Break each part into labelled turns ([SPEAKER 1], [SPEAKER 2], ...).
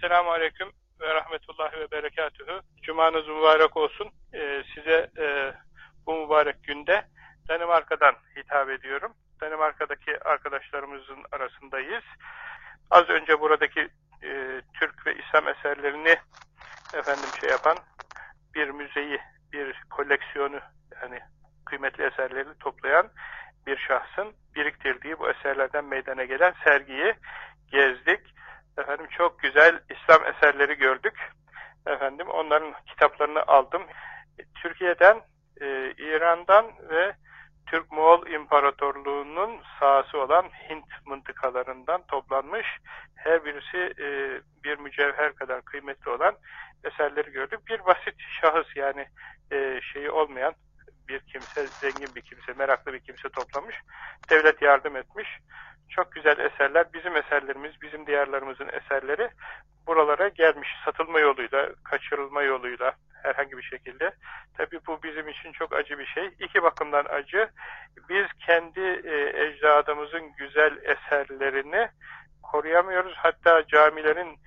[SPEAKER 1] Esselamu Aleyküm ve Rahmetullahi ve Berekatühü. Cumanız mübarek olsun. Ee, size e, bu mübarek günde Danimarka'dan hitap ediyorum. Danimarka'daki arkadaşlarımızın arasındayız. Az önce buradaki e, Türk ve İslam eserlerini efendim şey yapan bir müzeyi, bir koleksiyonu yani kıymetli eserleri toplayan bir şahsın biriktirdiği bu eserlerden meydana gelen sergiyi gezdik. Efendim çok güzel İslam eserleri gördük. Efendim onların kitaplarını aldım. Türkiye'den, e, İran'dan ve Türk-Moğol İmparatorluğu'nun sahası olan Hint mıntıkalarından toplanmış her birisi e, bir mücevher kadar kıymetli olan eserleri gördük. Bir basit şahıs yani e, şeyi olmayan bir kimse, zengin bir kimse, meraklı bir kimse toplamış. Devlet yardım etmiş. Çok güzel eserler, bizim eserlerimiz, bizim diyarlarımızın eserleri buralara gelmiş. Satılma yoluyla, kaçırılma yoluyla herhangi bir şekilde. Tabi bu bizim için çok acı bir şey. İki bakımdan acı. Biz kendi e, ecdadımızın güzel eserlerini koruyamıyoruz. Hatta camilerin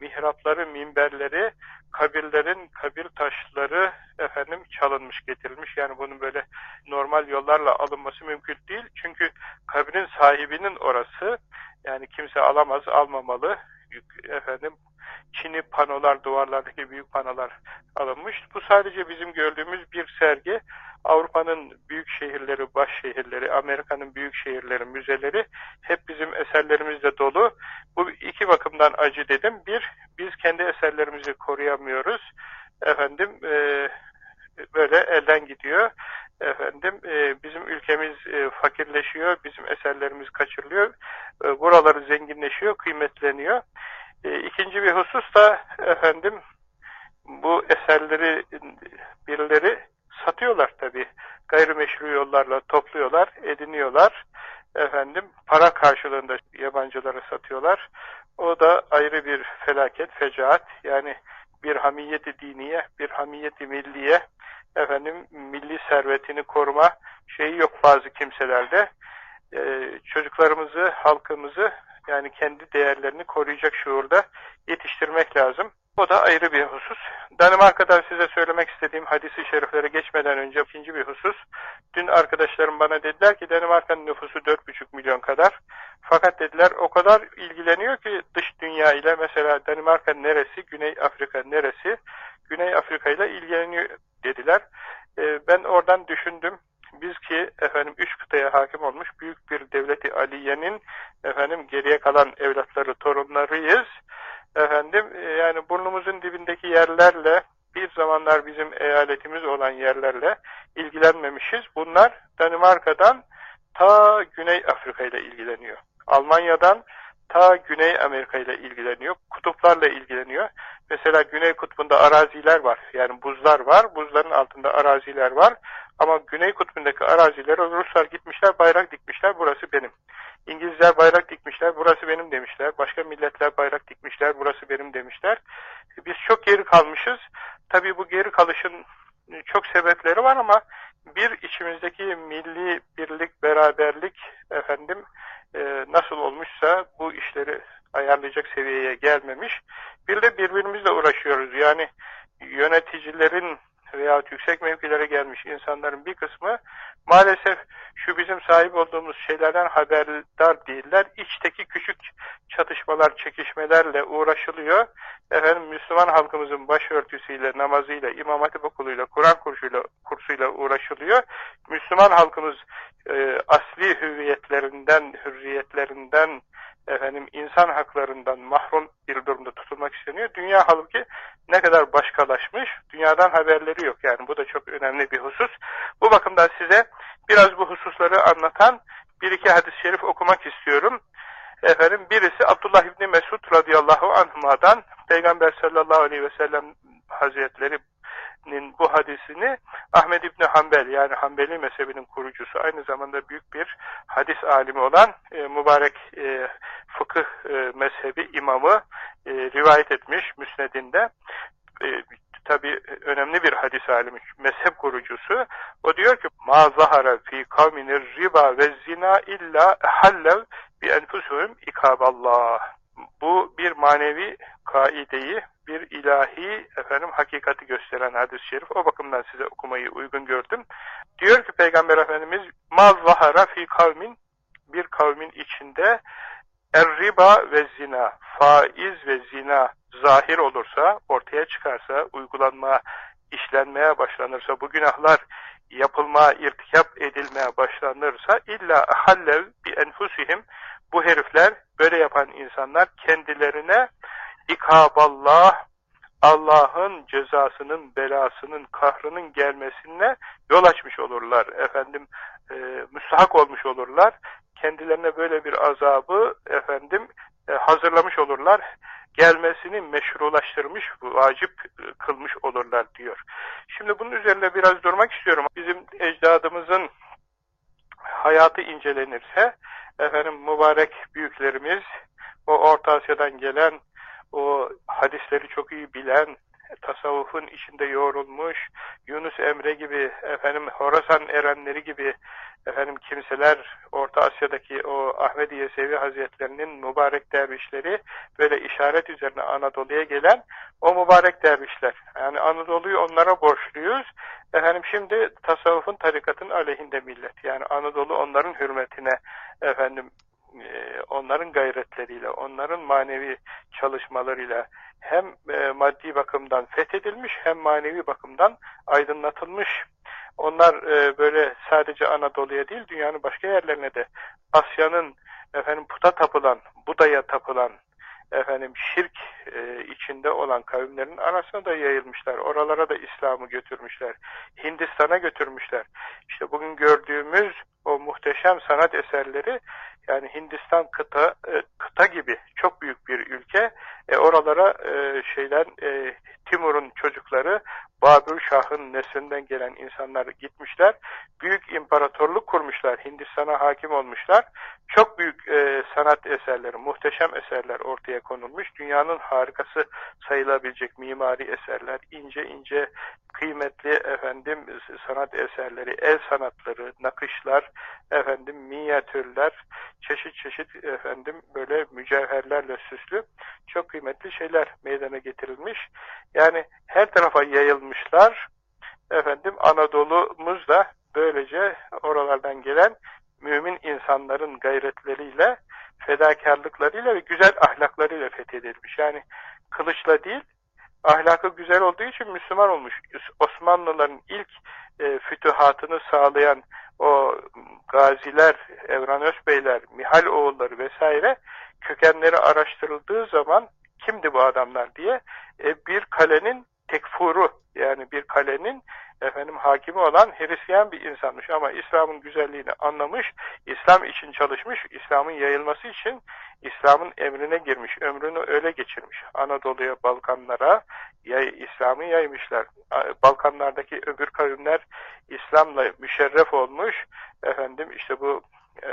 [SPEAKER 1] mihrapları, minberleri, kabirlerin kabir taşları efendim çalınmış, getirilmiş. Yani bunun böyle normal yollarla alınması mümkün değil. Çünkü kabrin sahibinin orası. Yani kimse alamaz, almamalı. Efendim Çin'i panolar, duvarlardaki büyük panolar alınmış. Bu sadece bizim gördüğümüz bir sergi. Avrupa'nın büyük şehirleri, baş şehirleri, Amerika'nın büyük şehirleri, müzeleri hep bizim eserlerimizle dolu. Bu iki bakımdan acı dedim. Bir, biz kendi eserlerimizi koruyamıyoruz. Efendim, e, böyle elden gidiyor. Efendim, e, bizim ülkemiz e, fakirleşiyor, bizim eserlerimiz kaçırılıyor. E, buraları zenginleşiyor, kıymetleniyor. E, ikinci bir husus da efendim bu eserleri birileri satıyorlar tabi. Gayrimeşru yollarla topluyorlar, ediniyorlar. Efendim para karşılığında yabancılara satıyorlar. O da ayrı bir felaket, fecaat. Yani bir hamiyeti diniye, bir hamiyeti milliye, efendim milli servetini koruma şeyi yok bazı kimselerde. Ee, çocuklarımızı, halkımızı yani kendi değerlerini koruyacak şuurda yetiştirmek lazım. O da ayrı bir husus. Danimarka'dan size söylemek istediğim hadisi şeriflere geçmeden önce ikinci bir husus. Dün arkadaşlarım bana dediler ki Danimarka'nın nüfusu 4,5 milyon kadar. Fakat dediler o kadar ilgileniyor ki dış dünya ile mesela Danimarka neresi, Güney Afrika neresi, Güney Afrika ile ilgileniyor dediler. Ee, ben oradan düşündüm. Biz ki efendim üç kıtaya hakim olmuş büyük bir devleti Aliye'nin efendim geriye kalan evlatları, torunlarıyız. Efendim e, yani burnumuzun dibindeki yerlerle bir zamanlar bizim eyaletimiz olan yerlerle ilgilenmemişiz. Bunlar Danimarka'dan ta Güney Afrika ile ilgileniyor. Almanya'dan ta Güney Amerika ile ilgileniyor. Kutuplarla ilgileniyor. Mesela Güney Kutbu'nda araziler var. Yani buzlar var. Buzların altında araziler var. Ama Güney Kutbu'ndaki arazilere Ruslar gitmişler, bayrak dikmişler. Burası benim. İngilizler bayrak dikmişler, burası benim demişler. Başka milletler bayrak dikmişler, burası benim demişler. Biz çok geri kalmışız. Tabii bu geri kalışın çok sebepleri var ama bir içimizdeki milli birlik, beraberlik efendim e, nasıl olmuşsa bu işleri ayarlayacak seviyeye gelmemiş. Bir de birbirimizle uğraşıyoruz. Yani yöneticilerin veya yüksek mevkilere gelmiş insanların bir kısmı maalesef şu bizim sahip olduğumuz şeylerden haberdar değiller. İçteki küçük çatışmalar, çekişmelerle uğraşılıyor. Efendim Müslüman halkımızın başörtüsüyle, namazıyla, İmam Hatip okuluyla, Kur'an kursuyla, kursuyla uğraşılıyor. Müslüman halkımız e, asli hüviyetlerinden, hürriyetlerinden, efendim insan haklarından mahrum bir durumda tutulmak isteniyor. Dünya halkı ne kadar başkalaşmış, dünyadan haberleri yok. Yani bu da çok önemli bir husus. Bu bakımdan size biraz bu hususları anlatan bir iki hadis-i şerif okumak istiyorum. Efendim birisi Abdullah İbni Mesud radıyallahu anhuma'dan Peygamber sallallahu aleyhi ve sellem hazretleri bu hadisini Ahmed İbni Hanbel yani Hanbeli mezhebinin kurucusu aynı zamanda büyük bir hadis alimi olan e, mübarek e, fıkıh e, mezhebi imamı e, rivayet etmiş müsnedinde. E, tabi önemli bir hadis alimi, mezhep kurucusu. O diyor ki ma zahara fi kavminir riba ve zina illa hallev bi enfusuhum ikaballah. Bu bir manevi kaideyi, bir ilahi efendim hakikati gösteren hadis-i şerif. O bakımdan size okumayı uygun gördüm. Diyor ki Peygamber Efendimiz maz zahara fi kavmin bir kavmin içinde erriba ve zina, faiz ve zina zahir olursa, ortaya çıkarsa, uygulanmaya, işlenmeye başlanırsa, bu günahlar yapılmaya, irtikap edilmeye başlanırsa illa hallev bi enfusihim bu herifler, böyle yapan insanlar kendilerine ikaballah, Allah'ın cezasının, belasının, kahrının gelmesine yol açmış olurlar. Efendim, e, müstahak olmuş olurlar. Kendilerine böyle bir azabı efendim e, hazırlamış olurlar. Gelmesini meşrulaştırmış, vacip e, kılmış olurlar diyor. Şimdi bunun üzerinde biraz durmak istiyorum. Bizim ecdadımızın hayatı incelenirse, efendim mübarek büyüklerimiz, o Orta Asya'dan gelen, o hadisleri çok iyi bilen, tasavvufun içinde yoğrulmuş, Yunus Emre gibi, efendim Horasan erenleri gibi efendim kimseler Orta Asya'daki o Ahmet Yesevi Hazretlerinin mübarek dervişleri böyle işaret üzerine Anadolu'ya gelen o mübarek dervişler. Yani Anadolu'yu onlara borçluyuz. Efendim şimdi tasavvufun tarikatın aleyhinde millet. Yani Anadolu onların hürmetine efendim e, onların gayretleriyle, onların manevi çalışmalarıyla hem e, maddi bakımdan fethedilmiş hem manevi bakımdan aydınlatılmış. Onlar e, böyle sadece Anadolu'ya değil dünyanın başka yerlerine de Asya'nın efendim puta tapılan, Buda'ya tapılan efendim şirk içinde olan kavimlerin arasına da yayılmışlar. Oralara da İslam'ı götürmüşler. Hindistan'a götürmüşler. İşte bugün gördüğümüz o muhteşem sanat eserleri yani Hindistan kıta e, kıta gibi çok büyük bir ülke. E, oralara e, şeyler e, Timur'un çocukları Babür Şah'ın neslinden gelen insanlar gitmişler. Büyük imparatorluk kurmuşlar. Hindistan'a hakim olmuşlar. Çok büyük e, sanat eserleri, muhteşem eserler ortaya konulmuş. Dünyanın harikası sayılabilecek mimari eserler, ince ince kıymetli efendim sanat eserleri, el sanatları, nakışlar, efendim minyatürler, çeşit çeşit efendim böyle mücevherlerle süslü çok kıymetli şeyler meydana getirilmiş. Yani her tarafa yayılmışlar. Efendim Anadolu'muz da böylece oralardan gelen mümin insanların gayretleriyle, fedakarlıklarıyla ve güzel ahlaklarıyla fethedilmiş. Yani kılıçla değil, ahlakı güzel olduğu için Müslüman olmuş. Osmanlıların ilk e, fütühatını sağlayan o gaziler, Evran Özbeyler, Mihal oğulları vesaire kökenleri araştırıldığı zaman kimdi bu adamlar diye e, bir kalenin tekfuru yani bir kalenin efendim hakimi olan Hristiyan bir insanmış ama İslam'ın güzelliğini anlamış, İslam için çalışmış, İslam'ın yayılması için İslam'ın emrine girmiş, ömrünü öyle geçirmiş. Anadolu'ya, Balkanlara yay, İslam'ı yaymışlar. Balkanlardaki öbür kavimler İslam'la müşerref olmuş. Efendim işte bu e,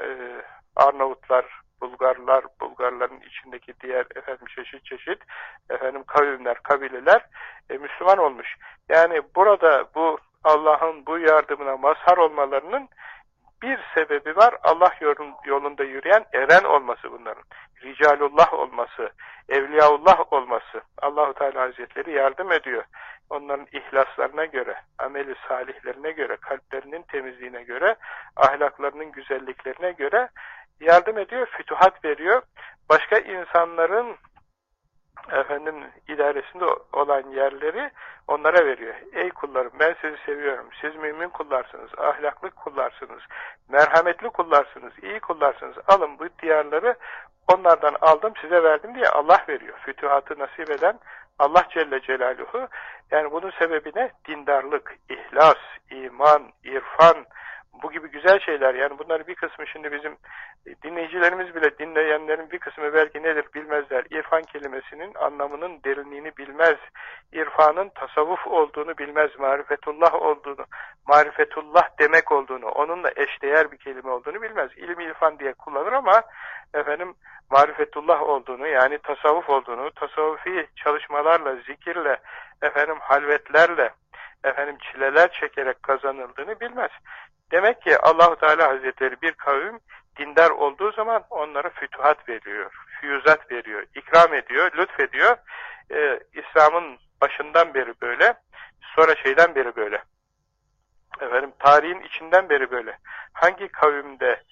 [SPEAKER 1] Arnavutlar, Bulgarlar, Bulgarların içindeki diğer efendim çeşit çeşit efendim kavimler, kabileler e, Müslüman olmuş. Yani burada bu Allah'ın bu yardımına mazhar olmalarının bir sebebi var. Allah yolunda yürüyen eren olması bunların. Ricalullah olması, Evliyaullah olması. Allahu Teala Hazretleri yardım ediyor. Onların ihlaslarına göre, ameli salihlerine göre, kalplerinin temizliğine göre, ahlaklarının güzelliklerine göre yardım ediyor, fütuhat veriyor. Başka insanların efendim idaresinde olan yerleri onlara veriyor. Ey kullarım ben sizi seviyorum. Siz mümin kullarsınız, ahlaklı kullarsınız, merhametli kullarsınız, iyi kullarsınız. Alın bu diyarları onlardan aldım size verdim diye Allah veriyor. Fütuhatı nasip eden Allah Celle Celaluhu. Yani bunun sebebi ne? Dindarlık, ihlas, iman, irfan, bu gibi güzel şeyler yani bunları bir kısmı şimdi bizim dinleyicilerimiz bile dinleyenlerin bir kısmı belki nedir bilmezler. İrfan kelimesinin anlamının derinliğini bilmez. İrfanın tasavvuf olduğunu bilmez. Marifetullah olduğunu, marifetullah demek olduğunu, onunla eşdeğer bir kelime olduğunu bilmez. İlim irfan diye kullanır ama efendim marifetullah olduğunu yani tasavvuf olduğunu, tasavvufi çalışmalarla, zikirle, efendim halvetlerle, efendim çileler çekerek kazanıldığını bilmez. Demek ki Allahu Teala Hazretleri bir kavim dindar olduğu zaman onlara fütuhat veriyor. füyüzat veriyor, ikram ediyor, lütfediyor. Ee, İslam'ın başından beri böyle, sonra şeyden beri böyle. Efendim tarihin içinden beri böyle. Hangi kavimde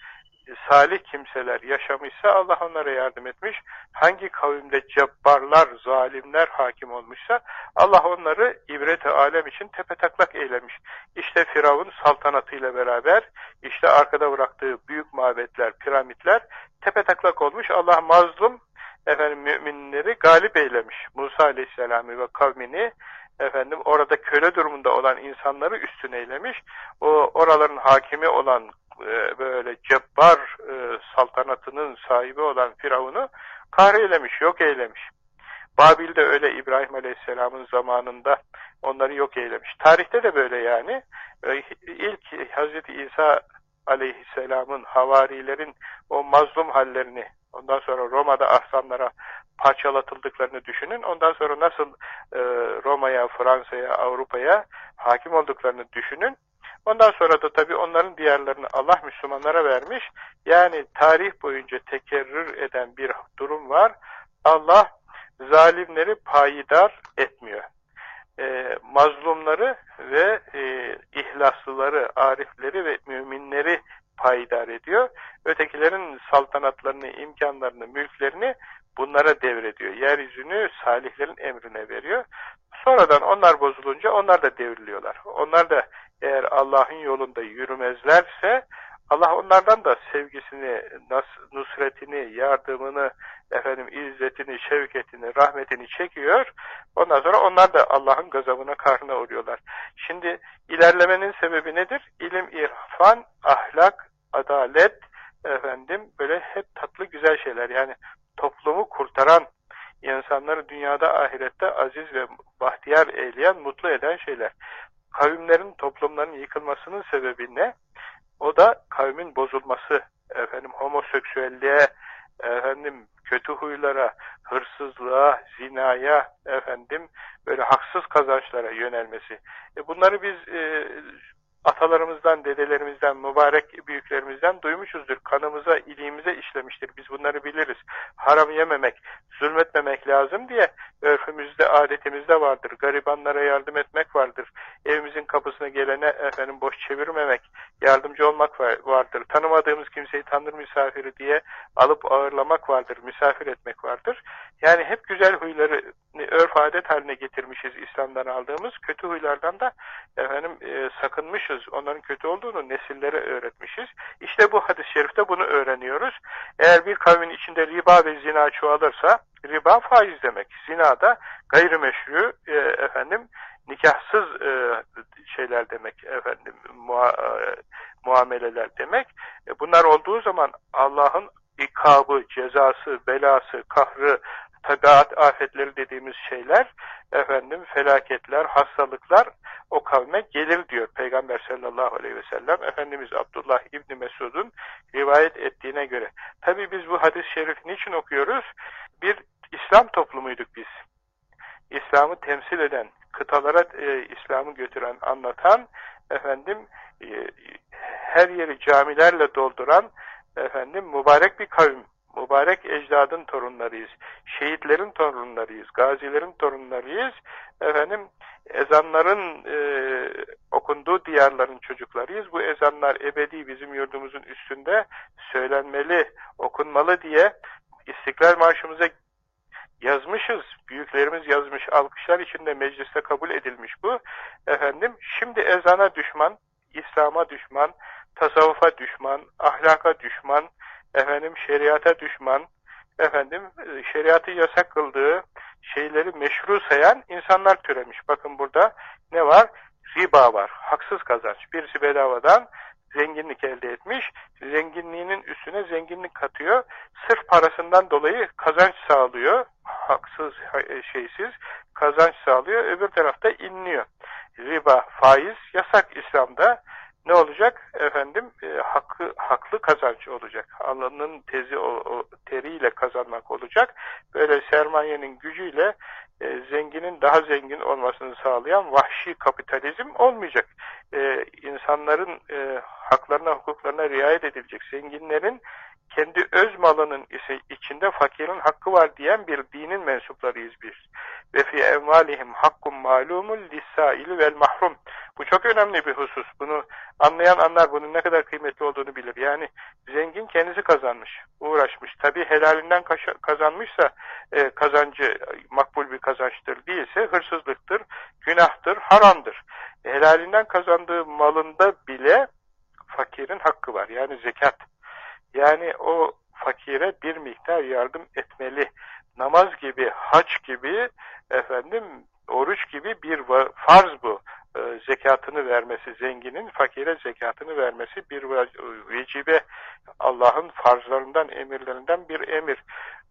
[SPEAKER 1] salih kimseler yaşamışsa Allah onlara yardım etmiş. Hangi kavimde cebbarlar, zalimler hakim olmuşsa Allah onları ibret-i alem için tepetaklak eylemiş. İşte Firavun saltanatıyla beraber işte arkada bıraktığı büyük mabetler, piramitler tepetaklak olmuş. Allah mazlum efendim müminleri galip eylemiş. Musa Aleyhisselam'ı ve kavmini efendim orada köle durumunda olan insanları üstün eylemiş. O oraların hakimi olan e, böyle cebbar e, saltanatının sahibi olan Firavun'u kahreylemiş, yok eylemiş. Babil'de öyle İbrahim Aleyhisselam'ın zamanında onları yok eylemiş. Tarihte de böyle yani. E, ilk Hazreti İsa Aleyhisselam'ın havarilerin o mazlum hallerini ondan sonra Roma'da ahsamlara parçalatıldıklarını düşünün. Ondan sonra nasıl e, Roma'ya, Fransa'ya, Avrupa'ya hakim olduklarını düşünün. Ondan sonra da tabii onların diğerlerini Allah Müslümanlara vermiş. Yani tarih boyunca tekerrür eden bir durum var. Allah zalimleri payidar etmiyor. E, mazlumları ve e, ihlaslıları, arifleri ve müminleri payidar ediyor. Ötekilerin saltanatlarını, imkanlarını, mülklerini bunlara devrediyor. Yeryüzünü salihlerin emrine veriyor. Sonradan onlar bozulunca onlar da devriliyorlar. Onlar da eğer Allah'ın yolunda yürümezlerse Allah onlardan da sevgisini, nusretini, yardımını, efendim izzetini, şevketini, rahmetini çekiyor. Ondan sonra onlar da Allah'ın gazabına karnına uğruyorlar. Şimdi ilerlemenin sebebi nedir? İlim, irfan, ahlak, adalet, efendim böyle hep tatlı güzel şeyler. Yani toplumu kurtaran, insanları dünyada ahirette aziz ve bahtiyar eyleyen, mutlu eden şeyler. Kavimlerin, toplumların yıkılmasının sebebi ne? O da kavmin bozulması, efendim homoseksüelliğe, efendim kötü huylara, hırsızlığa, zinaya, efendim böyle haksız kazançlara yönelmesi. E bunları biz e, atalarımızdan, dedelerimizden, mübarek büyüklerimizden duymuşuzdur. Kanımıza, iliğimize işlemiştir. Biz bunları biliriz. Haram yememek, zulmetmemek lazım diye örfümüzde, adetimizde vardır. Garibanlara yardım etmek vardır. Evimizin kapısına gelene efendim boş çevirmemek, yardımcı olmak vardır. Tanımadığımız kimseyi tanır misafiri diye alıp ağırlamak vardır. Misafir etmek vardır. Yani hep güzel huyları örf adet haline getirmişiz İslam'dan aldığımız. Kötü huylardan da efendim e, sakınmışız. Onların kötü olduğunu nesillere öğretmişiz. İşte bu hadis-i şerifte bunu öğreniyoruz. Eğer bir kavmin içinde riba ve zina çoğalırsa riba faiz demek. Zina da gayrimeşru e, efendim nikahsız e, şeyler demek efendim mua, e, muameleler demek. E, bunlar olduğu zaman Allah'ın ikabı, cezası, belası, kahrı, tabiat afetleri dediğimiz şeyler, efendim felaketler, hastalıklar o kavme gelir diyor Peygamber sallallahu aleyhi ve sellem. Efendimiz Abdullah İbni Mesud'un rivayet ettiğine göre. Tabi biz bu hadis-i şerifi niçin okuyoruz? Bir İslam toplumuyduk biz. İslam'ı temsil eden, kıtalara e, İslam'ı götüren, anlatan, efendim e, her yeri camilerle dolduran, efendim mübarek bir kavim mübarek ecdadın torunlarıyız. Şehitlerin torunlarıyız. Gazilerin torunlarıyız. Efendim ezanların e, okunduğu diyarların çocuklarıyız. Bu ezanlar ebedi bizim yurdumuzun üstünde söylenmeli, okunmalı diye İstiklal Marşımıza yazmışız. Büyüklerimiz yazmış. Alkışlar içinde mecliste kabul edilmiş bu. Efendim şimdi ezana düşman, İslam'a düşman, tasavvufa düşman, ahlaka düşman, efendim şeriata düşman, efendim şeriatı yasak kıldığı şeyleri meşru sayan insanlar türemiş. Bakın burada ne var? Riba var, haksız kazanç. Birisi bedavadan zenginlik elde etmiş, zenginliğinin üstüne zenginlik katıyor. Sırf parasından dolayı kazanç sağlıyor, haksız, e, şeysiz kazanç sağlıyor. Öbür tarafta inliyor. Riba, faiz yasak İslam'da ne olacak? Efendim e, hakkı, haklı kazanç olacak. Alnının tezi o, o teriyle kazanmak olacak. Böyle sermayenin gücüyle e, zenginin daha zengin olmasını sağlayan vahşi kapitalizm olmayacak. E, insanların e, haklarına, hukuklarına riayet edilecek. Zenginlerin kendi öz malının içinde fakirin hakkı var diyen bir dinin mensuplarıyız biz. Ve fi envalihim hakkun malumul lissaili vel mahrum. Bu çok önemli bir husus. Bunu anlayan anlar bunun ne kadar kıymetli olduğunu bilir. Yani zengin kendisi kazanmış, uğraşmış. Tabi helalinden kazanmışsa e, kazancı makbul bir kazançtır değilse hırsızlıktır, günahtır, haramdır. Helalinden kazandığı malında bile fakirin hakkı var. Yani zekat. Yani o fakire bir miktar yardım etmeli. Namaz gibi, haç gibi, efendim oruç gibi bir farz bu. E, zekatını vermesi, zenginin fakire zekatını vermesi bir vecibe Allah'ın farzlarından, emirlerinden bir emir.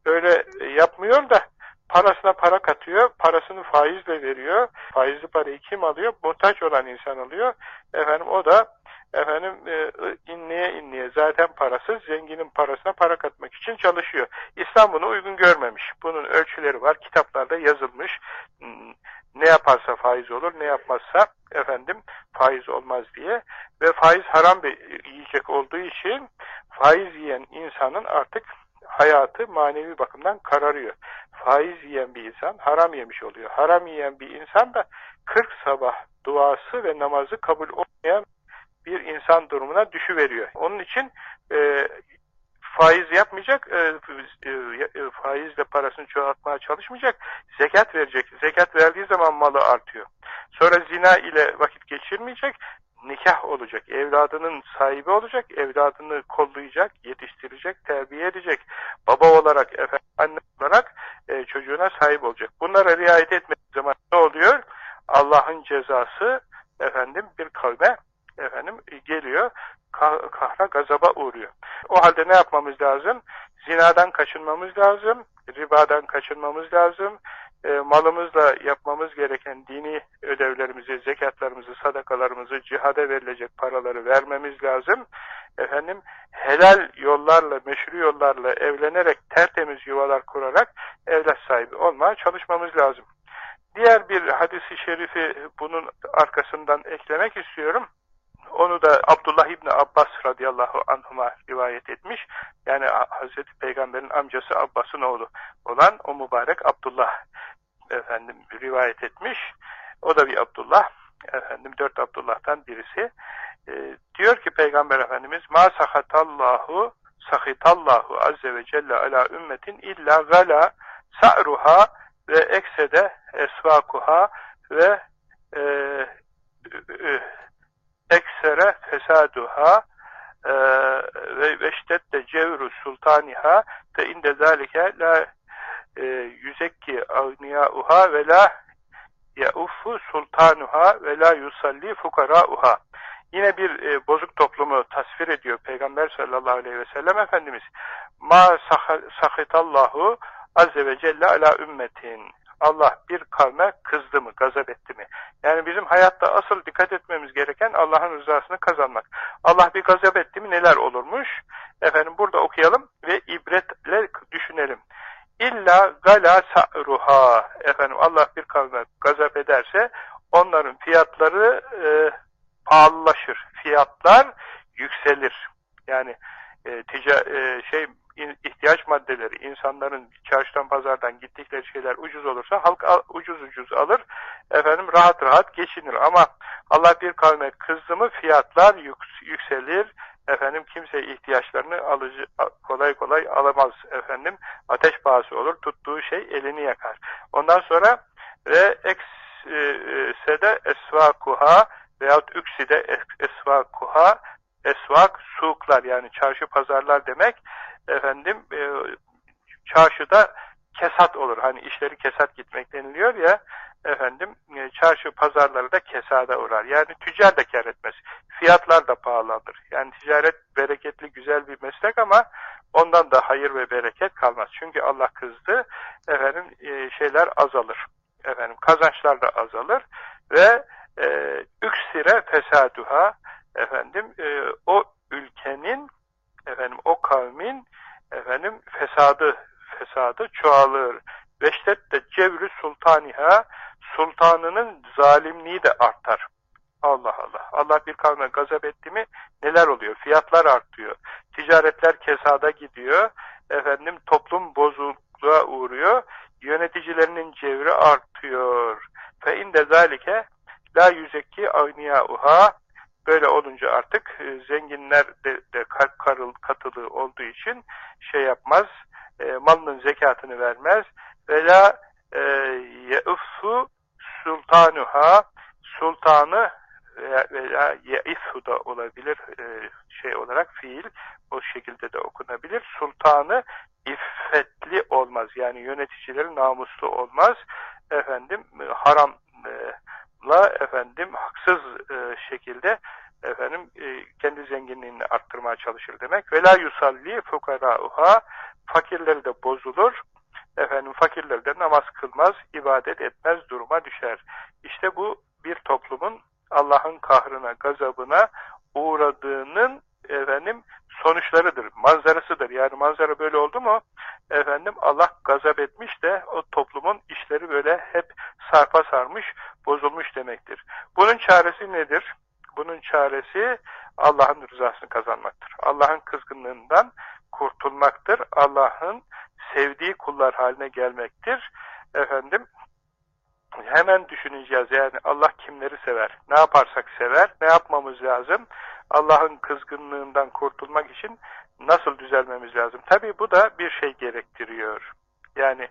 [SPEAKER 1] Öyle yapmıyor da parasına para katıyor, parasını faizle veriyor. Faizli parayı kim alıyor? Muhtaç olan insan alıyor. Efendim o da efendim e, inleye inleye zaten parasız zenginin parasına para katmak için çalışıyor. İslam bunu uygun görmemiş. Bunun ölçüleri var. Kitaplarda yazılmış. Hmm, ne yaparsa faiz olur, ne yapmazsa efendim faiz olmaz diye ve faiz haram bir yiyecek olduğu için faiz yiyen insanın artık hayatı manevi bakımdan kararıyor. Faiz yiyen bir insan haram yemiş oluyor. Haram yiyen bir insan da 40 sabah duası ve namazı kabul olmayan bir insan durumuna düşüveriyor. Onun için e, faiz yapmayacak, e, e, e, faizle parasını çoğaltmaya çalışmayacak, zekat verecek. Zekat verdiği zaman malı artıyor. Sonra zina ile vakit geçirmeyecek, nikah olacak, evladının sahibi olacak, evladını kollayacak, yetiştirecek, terbiye edecek. Baba olarak, efendim, anne olarak e, çocuğuna sahip olacak. Bunlara riayet etmediği zaman ne oluyor? Allah'ın cezası efendim bir kavme efendim geliyor kahra gazaba uğruyor. O halde ne yapmamız lazım? Zinadan kaçınmamız lazım, ribadan kaçınmamız lazım, e, malımızla yapmamız gereken dini ödevlerimizi, zekatlarımızı, sadakalarımızı, cihada verilecek paraları vermemiz lazım. Efendim, helal yollarla, meşru yollarla evlenerek, tertemiz yuvalar kurarak evlat sahibi olmaya çalışmamız lazım. Diğer bir hadisi şerifi bunun arkasından eklemek istiyorum. Onu da Abdullah İbni Abbas radıyallahu anhuma rivayet etmiş. Yani Hazreti Peygamber'in amcası Abbas'ın oğlu olan o mübarek Abdullah efendim rivayet etmiş. O da bir Abdullah. Efendim dört Abdullah'tan birisi. E, diyor ki Peygamber Efendimiz ma sahatallahu sahitallahu azze ve celle ala ümmetin illa gala sa'ruha ve eksede esvakuha ve e, e, eksere fesaduha e, ve veştette cevru sultaniha ve inde zalike la e, yüzekki uha ve la yauffu sultanuha ve la yusalli fukarauha. Yine bir e, bozuk toplumu tasvir ediyor Peygamber sallallahu aleyhi ve sellem Efendimiz. Ma sahitallahu azze ve celle ala ümmetin. Allah bir kavme kızdı mı, gazap etti mi? Yani bizim hayatta asıl dikkat etmemiz gereken Allah'ın rızasını kazanmak. Allah bir gazap etti mi neler olurmuş? Efendim burada okuyalım ve ibretle düşünelim. İlla gala sa'ruha. Efendim Allah bir kavme gazap ederse onların fiyatları e, pahalılaşır. Fiyatlar yükselir. Yani e, tica, e, şey ihtiyaç maddeleri, insanların çarşıdan pazardan gittikleri şeyler ucuz olursa halk al, ucuz ucuz alır, efendim rahat rahat geçinir. Ama Allah bir kavme kızdı mı fiyatlar yük, yükselir, efendim kimse ihtiyaçlarını alıcı kolay kolay alamaz efendim. Ateş pahası olur, tuttuğu şey elini yakar. Ondan sonra ve eksede esvakuha veyahut ükside esvakuha esvak, suklar yani çarşı pazarlar demek efendim e, çarşıda kesat olur. Hani işleri kesat gitmek deniliyor ya efendim e, çarşı pazarları da kesada uğrar. Yani tüccar da kar etmez. Fiyatlar da pahalıdır. Yani ticaret bereketli güzel bir meslek ama ondan da hayır ve bereket kalmaz. Çünkü Allah kızdı. Efendim e, şeyler azalır. Efendim kazançlar da azalır ve e, üksire fesaduha efendim e, o ülkenin efendim o kavmin efendim fesadı fesadı çoğalır. Veştet de cevrü sultaniha sultanının zalimliği de artar. Allah Allah. Allah bir kavme gazap etti mi neler oluyor? Fiyatlar artıyor. Ticaretler kesada gidiyor. Efendim toplum bozukluğa uğruyor. Yöneticilerinin cevri artıyor. Fe inde zalike la yüzekki uha Böyle olunca artık e, zenginler de, de karıl, katılı olduğu için şey yapmaz, e, malının zekatını vermez. Ve la e, ye'uffu sultanuha sultanı veya ye'ifhu da olabilir e, şey olarak fiil o şekilde de okunabilir. Sultanı iffetli olmaz. Yani yöneticileri namuslu olmaz. Efendim haramla efendim haksız e, şekilde efendim e, kendi zenginliğini arttırmaya çalışır demek. Ve la yusalli fukarauha fakirleri de bozulur. Efendim fakirler de namaz kılmaz, ibadet etmez duruma düşer. İşte bu bir toplumun Allah'ın kahrına, gazabına uğradığının efendim sonuçlarıdır, manzarasıdır. Yani manzara böyle oldu mu efendim Allah gazap etmiş de o toplumun işleri böyle hep sarpa sarmış, bozulmuş demektir. Bunun çaresi nedir? Bunun çaresi Allah'ın rızasını kazanmaktır. Allah'ın kızgınlığından kurtulmaktır. Allah'ın sevdiği kullar haline gelmektir. Efendim hemen düşüneceğiz yani Allah kimleri sever, ne yaparsak sever, ne yapmamız lazım, Allah'ın kızgınlığından kurtulmak için nasıl düzelmemiz lazım. Tabi bu da bir şey gerektiriyor. Yani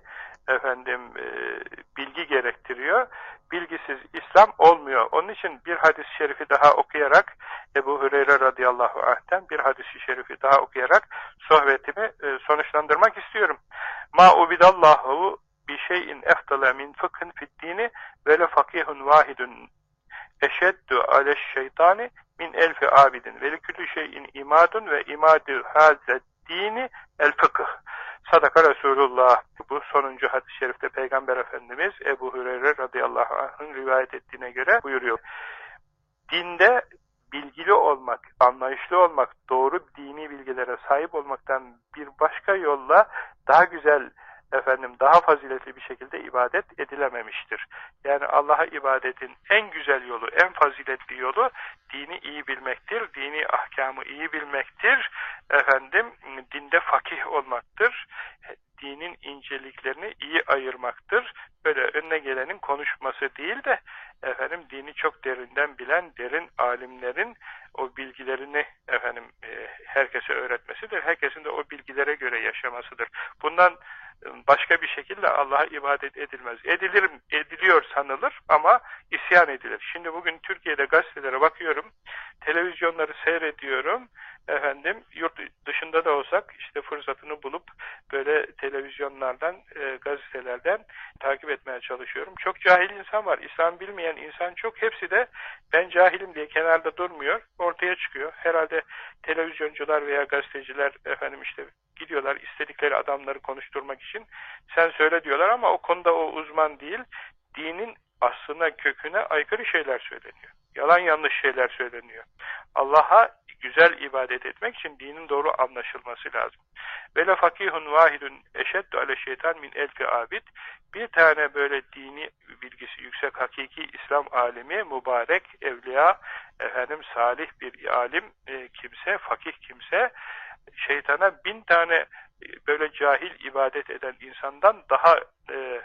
[SPEAKER 1] efendim e, bilgi gerektiriyor. Bilgisiz İslam olmuyor. Onun için bir hadis-i şerifi daha okuyarak Ebu Hureyre radıyallahu anh'ten bir hadis-i şerifi daha okuyarak sohbetimi e, sonuçlandırmak istiyorum. Ma ubidallahu bi şeyin eftale min fıkhın fiddini ve le fakihun vahidun eşeddu aleş şeytani min elfi abidin ve likülü şeyin imadun ve imadü hazet dini el fıkıh. Sadaka Resulullah. Bu sonuncu hadis-i şerifte Peygamber Efendimiz Ebu Hureyre radıyallahu anh'ın rivayet ettiğine göre buyuruyor. Dinde bilgili olmak, anlayışlı olmak, doğru dini bilgilere sahip olmaktan bir başka yolla daha güzel efendim daha faziletli bir şekilde ibadet edilememiştir. Yani Allah'a ibadetin en güzel yolu, en faziletli yolu dini iyi bilmektir, dini ahkamı iyi bilmektir, efendim dinde fakih olmaktır, dinin inceliklerini iyi ayırmaktır. Böyle önüne gelenin konuşması değil de efendim dini çok derinden bilen derin alimlerin o bilgilerini efendim e, herkese öğretmesidir. Herkesin de o bilgilere göre yaşamasıdır. Bundan başka bir şekilde Allah'a ibadet edilmez. Edilir, ediliyor sanılır ama isyan edilir. Şimdi bugün Türkiye'de gazetelere bakıyorum, televizyonları seyrediyorum, efendim yurt dışında da olsak işte fırsatını bulup böyle televizyonlardan, e, gazetelerden takip etmeye çalışıyorum. Çok cahil insan var, İslam bilmeyen insan çok. Hepsi de ben cahilim diye kenarda durmuyor, ortaya çıkıyor. Herhalde televizyoncular veya gazeteciler efendim işte gidiyorlar istedikleri adamları konuşturmak için. Sen söyle diyorlar ama o konuda o uzman değil. Dinin aslına köküne aykırı şeyler söyleniyor. Yalan yanlış şeyler söyleniyor. Allah'a güzel ibadet etmek için dinin doğru anlaşılması lazım. Vele fakihun vahidun eşeddu ale şeytan min elfi abid. Bir tane böyle dini bilgisi yüksek hakiki İslam alimi, mübarek, evliya, efendim salih bir alim e, kimse, fakih kimse şeytana bin tane e, böyle cahil ibadet eden insandan daha e,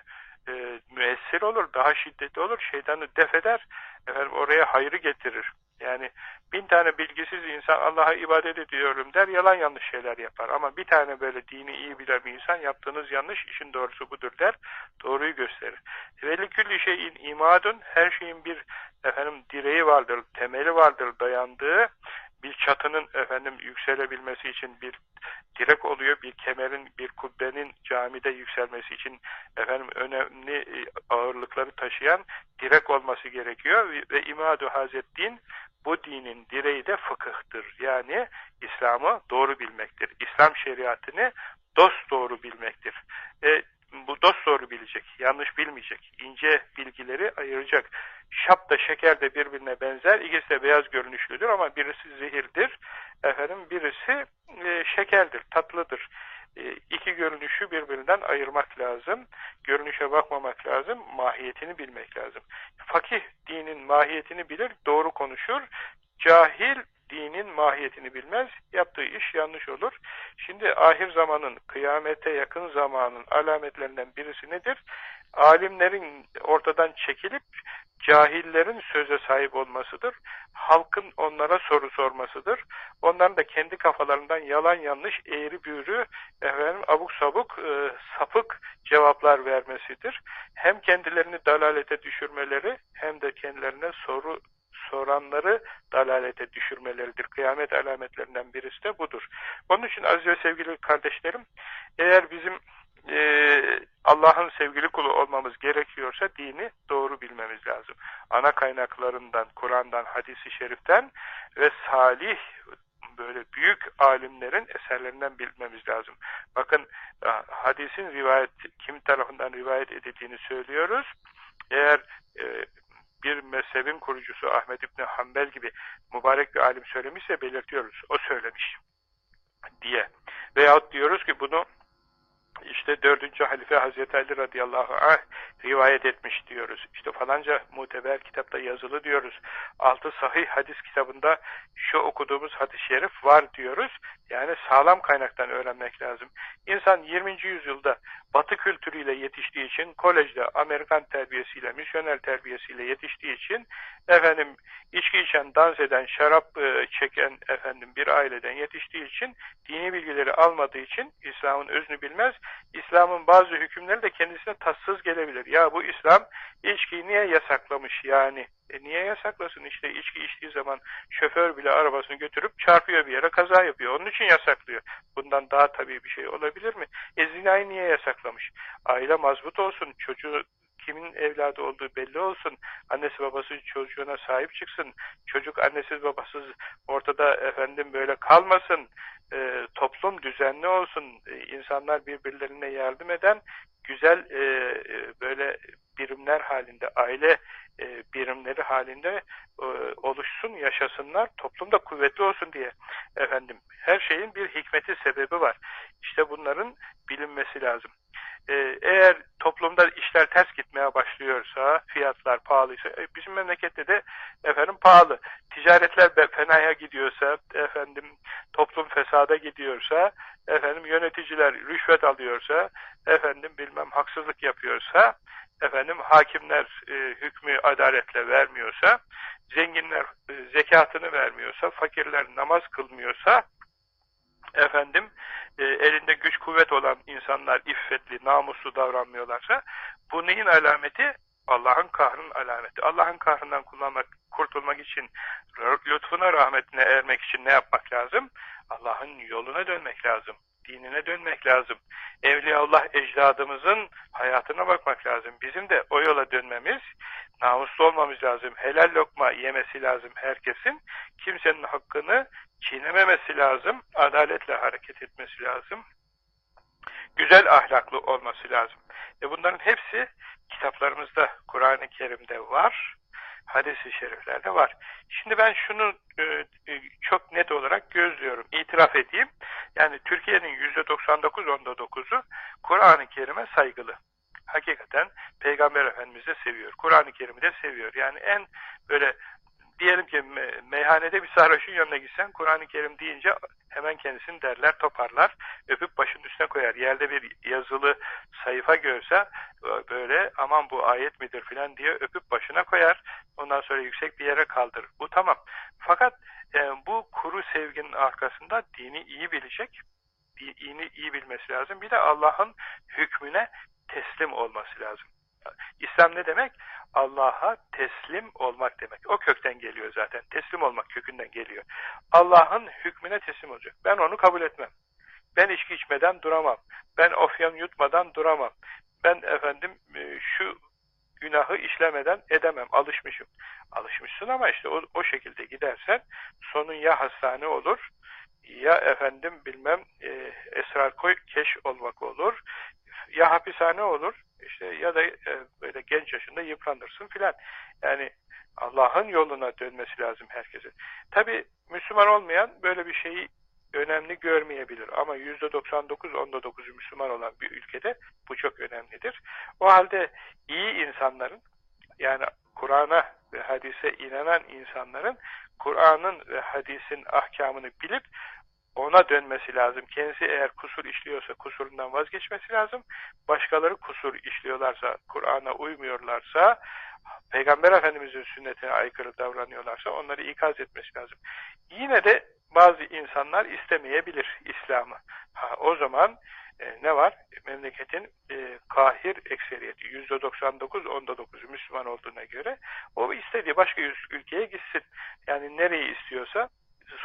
[SPEAKER 1] e, müessir olur, daha şiddetli olur, şeytanı def eder, efendim oraya hayrı getirir. Yani bin tane bilgisiz insan Allah'a ibadet ediyorum der, yalan yanlış şeyler yapar. Ama bir tane böyle dini iyi bilen bir insan yaptığınız yanlış, işin doğrusu budur der, doğruyu gösterir. Ve likülli şeyin imadun, her şeyin bir efendim direği vardır, temeli vardır dayandığı, bir çatının efendim yükselebilmesi için bir direk oluyor, bir kemerin, bir kubbenin camide yükselmesi için efendim önemli e, ağırlıkları taşıyan direk olması gerekiyor ve imadu hazettin bu dinin direği de fıkıhtır. Yani İslam'ı doğru bilmektir. İslam şeriatını dost doğru bilmektir. E, bu dost doğru bilecek, yanlış bilmeyecek, ince bilgileri ayıracak. Şap da şeker de birbirine benzer, ikisi de beyaz görünüşlüdür ama birisi zehirdir, efendim birisi e, şekerdir, tatlıdır. E, iki görünüşü birbirinden ayırmak lazım. Görünüşe bakmamak lazım, mahiyetini bilmek lazım. fakih dinin mahiyetini bilir, doğru konuşur. Cahil dinin mahiyetini bilmez, yaptığı iş yanlış olur. Şimdi ahir zamanın, kıyamete yakın zamanın alametlerinden birisi nedir? Alimlerin ortadan çekilip cahillerin söze sahip olmasıdır. Halkın onlara soru sormasıdır. Onların da kendi kafalarından yalan yanlış, eğri büğrü, efendim, abuk sabuk, e, sapık cevaplar vermesidir. Hem kendilerini dalalete düşürmeleri hem de kendilerine soru soranları dalalete düşürmeleridir. Kıyamet alametlerinden birisi de budur. Onun için aziz ve sevgili kardeşlerim, eğer bizim e, Allah'ın sevgili kulu olmamız gerekiyorsa dini doğru bilmemiz lazım. Ana kaynaklarından, Kur'an'dan, hadisi şeriften ve salih böyle büyük alimlerin eserlerinden bilmemiz lazım. Bakın hadisin rivayet kim tarafından rivayet edildiğini söylüyoruz. Eğer e, bir mezhebin kurucusu Ahmet İbni Hanbel gibi mübarek bir alim söylemişse belirtiyoruz. O söylemiş diye. Veyahut diyoruz ki bunu işte dördüncü halife Hazreti Ali radıyallahu anh rivayet etmiş diyoruz. İşte falanca muteber kitapta yazılı diyoruz. Altı sahih hadis kitabında şu okuduğumuz hadis-i şerif var diyoruz. Yani sağlam kaynaktan öğrenmek lazım. İnsan 20. yüzyılda batı kültürüyle yetiştiği için, kolejde Amerikan terbiyesiyle, misyoner terbiyesiyle yetiştiği için, efendim içki içen, dans eden, şarap e, çeken efendim bir aileden yetiştiği için, dini bilgileri almadığı için İslam'ın özünü bilmez. İslam'ın bazı hükümleri de kendisine tatsız gelebilir. Ya bu İslam içkiyi niye yasaklamış yani? E niye yasaklasın? İşte içki içtiği zaman şoför bile arabasını götürüp çarpıyor bir yere kaza yapıyor. Onun için yasaklıyor. Bundan daha tabii bir şey olabilir mi? E zinayı niye yasaklamış? Aile mazbut olsun, çocuğu kimin evladı olduğu belli olsun, annesi babası çocuğuna sahip çıksın, çocuk annesiz babasız ortada efendim böyle kalmasın, e, toplum düzenli olsun, e, insanlar birbirlerine yardım eden güzel e, e böyle birimler halinde, aile e, birimleri halinde e, oluşsun, yaşasınlar, toplumda kuvvetli olsun diye. Efendim, her şeyin bir hikmeti, sebebi var. İşte bunların bilinmesi lazım. E, eğer toplumda işler ters gitmeye başlıyorsa, fiyatlar pahalıysa, e, bizim memlekette de efendim pahalı. Ticaretler fenaya gidiyorsa, efendim toplum fesada gidiyorsa, efendim yöneticiler rüşvet alıyorsa, efendim bilmem haksızlık yapıyorsa, efendim hakimler e, hükmü adaletle vermiyorsa, zenginler e, zekatını vermiyorsa, fakirler namaz kılmıyorsa, efendim e, elinde güç kuvvet olan insanlar iffetli, namuslu davranmıyorlarsa, bu neyin alameti? Allah'ın kahrının alameti. Allah'ın kahrından kullanmak, kurtulmak için, lütfuna, rahmetine ermek için ne yapmak lazım? Allah'ın yoluna dönmek lazım dinine dönmek lazım. Evliyaullah ecdadımızın hayatına bakmak lazım. Bizim de o yola dönmemiz, namuslu olmamız lazım. Helal lokma yemesi lazım herkesin. Kimsenin hakkını çiğnememesi lazım. Adaletle hareket etmesi lazım. Güzel ahlaklı olması lazım. E bunların hepsi kitaplarımızda, Kur'an-ı Kerim'de var hadis-i şeriflerde var. Şimdi ben şunu e, e, çok net olarak gözlüyorum, itiraf edeyim. Yani Türkiye'nin %99.9'u Kur'an-ı Kerim'e saygılı. Hakikaten Peygamber Efendimiz de seviyor. Kur'an-ı Kerim'i de seviyor. Yani en böyle diyelim ki meyhanede bir sarhoşun yanına gitsen Kur'an-ı Kerim deyince hemen kendisini derler toparlar öpüp başının üstüne koyar. Yerde bir yazılı sayfa görse böyle aman bu ayet midir filan diye öpüp başına koyar. Ondan sonra yüksek bir yere kaldırır. Bu tamam. Fakat e, bu kuru sevginin arkasında dini iyi bilecek, dini iyi bilmesi lazım. Bir de Allah'ın hükmüne teslim olması lazım. İslam ne demek? Allah'a teslim olmak demek. O kökten geliyor zaten. Teslim olmak kökünden geliyor. Allah'ın hükmüne teslim olacak. Ben onu kabul etmem. Ben içki içmeden duramam. Ben ofyan yutmadan duramam. Ben efendim e, şu günahı işlemeden edemem. Alışmışım. Alışmışsın ama işte o, o şekilde gidersen sonun ya hastane olur ya efendim bilmem e, esrar keş olmak olur ya hapishane olur işte ya da e, böyle genç yaşında yıpranırsın filan. Yani Allah'ın yoluna dönmesi lazım herkesin. Tabi Müslüman olmayan böyle bir şeyi önemli görmeyebilir ama yüzde 99 onda 9 Müslüman olan bir ülkede bu çok önemlidir. O halde iyi insanların yani Kur'an'a ve hadise inanan insanların Kur'an'ın ve hadisin ahkamını bilip ona dönmesi lazım. Kendisi eğer kusur işliyorsa kusurundan vazgeçmesi lazım. Başkaları kusur işliyorlarsa, Kur'an'a uymuyorlarsa, Peygamber Efendimiz'in sünnetine aykırı davranıyorlarsa onları ikaz etmesi lazım. Yine de bazı insanlar istemeyebilir İslam'ı. O zaman e, ne var? Memleketin e, kahir ekseriyeti %99, onda 9'u Müslüman olduğuna göre o istediği başka ülkeye gitsin. Yani nereyi istiyorsa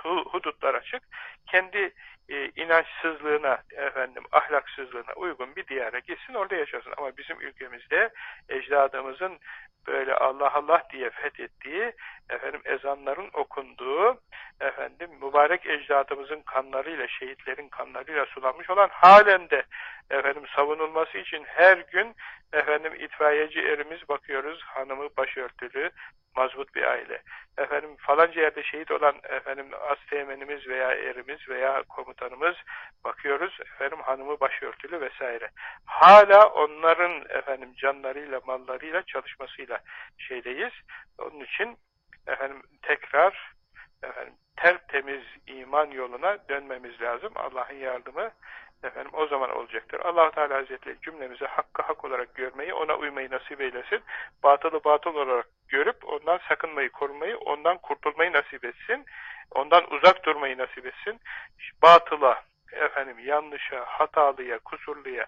[SPEAKER 1] hudutlar açık. Kendi e, inançsızlığına, efendim ahlaksızlığına uygun bir diyara gitsin orada yaşasın. Ama bizim ülkemizde ecdadımızın böyle Allah Allah diye fethettiği, efendim ezanların okunduğu, efendim mübarek ecdadımızın kanlarıyla, şehitlerin kanlarıyla sulanmış olan halen de efendim savunulması için her gün efendim itfaiyeci erimiz bakıyoruz, hanımı başörtülü, mazbut bir aile. Efendim falanca yerde şehit olan efendim asteğmenimiz veya erimiz veya komutanımız bakıyoruz efendim hanımı başörtülü vesaire. Hala onların efendim canlarıyla mallarıyla çalışmasıyla şeydeyiz. Onun için efendim tekrar efendim tertemiz iman yoluna dönmemiz lazım. Allah'ın yardımı efendim o zaman olacaktır. Allah Teala Hazretleri cümlemize hakkı hak olarak görmeyi, ona uymayı nasip eylesin. Batılı batıl olarak görüp ondan sakınmayı, korumayı, ondan kurtulmayı nasip etsin. Ondan uzak durmayı nasip etsin. Batıla, efendim yanlışa, hatalıya, kusurluya,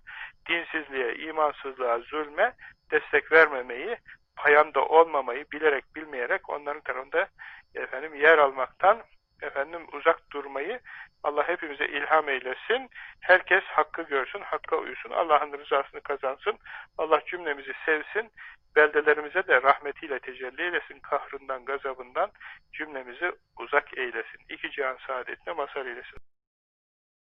[SPEAKER 1] dinsizliğe, imansızlığa, zulme destek vermemeyi, payanda olmamayı bilerek bilmeyerek onların tarafında efendim yer almaktan efendim uzak durmayı Allah hepimize ilham eylesin. Herkes hakkı görsün, hakka uysun. Allah'ın rızasını kazansın. Allah cümlemizi sevsin. Beldelerimize de rahmetiyle tecelli eylesin. Kahrından, gazabından cümlemizi uzak eylesin. İki cihan saadetine mazhar eylesin.